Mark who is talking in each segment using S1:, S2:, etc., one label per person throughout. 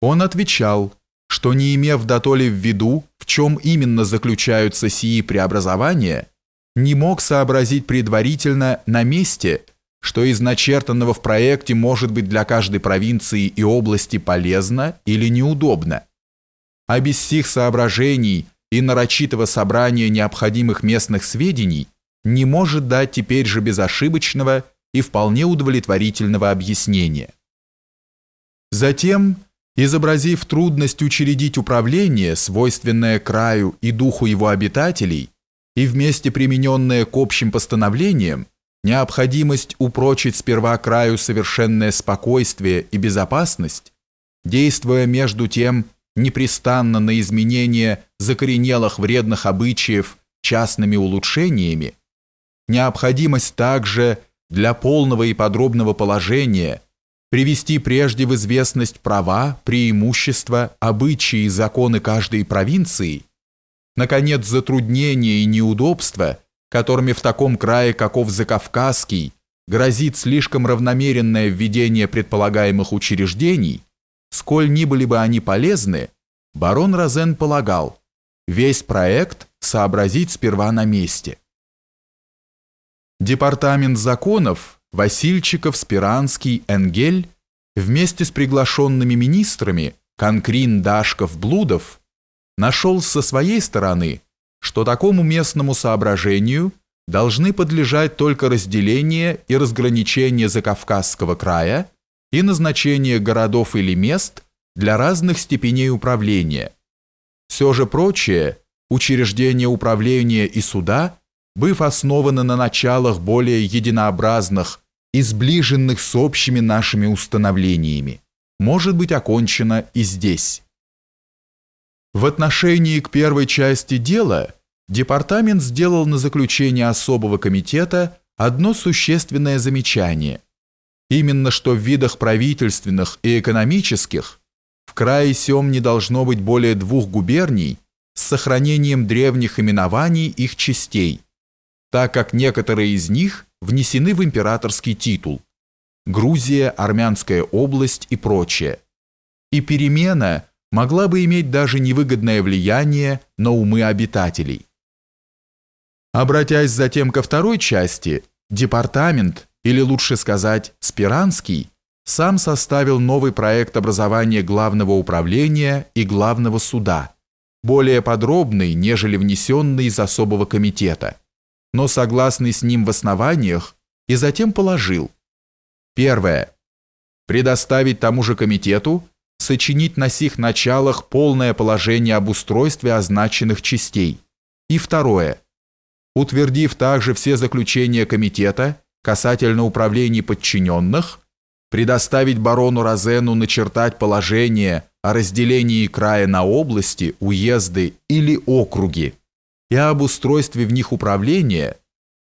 S1: Он отвечал, что не имев дотоле в виду, в чем именно заключаются сии преобразования, не мог сообразить предварительно на месте, что из начертанного в проекте может быть для каждой провинции и области полезно или неудобно. А без сих соображений и нарочитого собрания необходимых местных сведений не может дать теперь же безошибочного и вполне удовлетворительного объяснения. Затем изобразив трудность учредить управление, свойственное краю и духу его обитателей, и вместе примененное к общим постановлениям, необходимость упрочить сперва краю совершенное спокойствие и безопасность, действуя между тем непрестанно на изменение закоренелых вредных обычаев частными улучшениями, необходимость также для полного и подробного положения – привести прежде в известность права, преимущества, обычаи и законы каждой провинции, наконец, затруднения и неудобства, которыми в таком крае, каков Закавказский, грозит слишком равномеренное введение предполагаемых учреждений, сколь ни были бы они полезны, барон Розен полагал, весь проект сообразить сперва на месте. Департамент законов – Васильчиков, Спиранский, Энгель вместе с приглашенными министрами Конкрин, Дашков, Блудов нашел со своей стороны, что такому местному соображению должны подлежать только разделение и разграничение Закавказского края и назначение городов или мест для разных степеней управления. Все же прочее, учреждение управления и суда быв основана на началах более единообразных и сближенных с общими нашими установлениями, может быть окончена и здесь. В отношении к первой части дела департамент сделал на заключение особого комитета одно существенное замечание. Именно что в видах правительственных и экономических в крае сём не должно быть более двух губерний с сохранением древних именований их частей – так как некоторые из них внесены в императорский титул Грузия, Армянская область и прочее. И перемена могла бы иметь даже невыгодное влияние на умы обитателей. Обратясь затем ко второй части, департамент, или лучше сказать, Спиранский, сам составил новый проект образования главного управления и главного суда, более подробный, нежели внесенный из особого комитета но согласный с ним в основаниях, и затем положил. Первое. Предоставить тому же комитету сочинить на сих началах полное положение об устройстве означенных частей. И второе. Утвердив также все заключения комитета касательно управлений подчиненных, предоставить барону Розену начертать положение о разделении края на области, уезды или округи и об устройстве в них управления,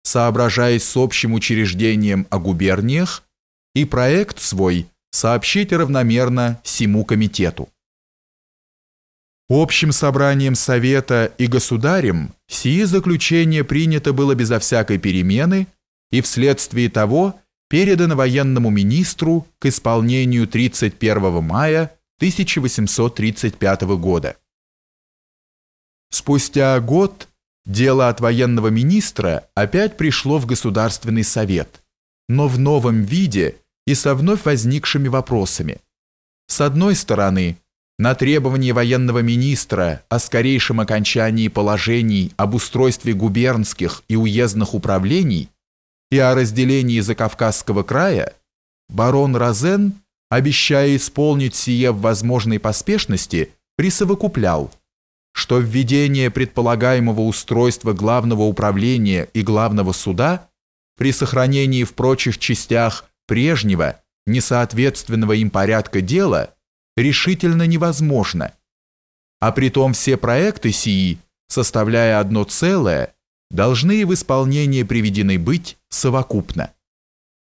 S1: соображаясь с общим учреждением о губерниях, и проект свой сообщить равномерно всему комитету. Общим собранием Совета и Государем сие заключение принято было безо всякой перемены и вследствие того передано военному министру к исполнению 31 мая 1835 года. Спустя год Дело от военного министра опять пришло в Государственный совет, но в новом виде и со вновь возникшими вопросами. С одной стороны, на требование военного министра о скорейшем окончании положений об устройстве губернских и уездных управлений и о разделении Закавказского края, барон Розен, обещая исполнить сие в возможной поспешности, присовокуплял – что введение предполагаемого устройства главного управления и главного суда при сохранении в прочих частях прежнего, несоответственного им порядка дела решительно невозможно, а притом все проекты сии, составляя одно целое, должны в исполнение приведены быть совокупно.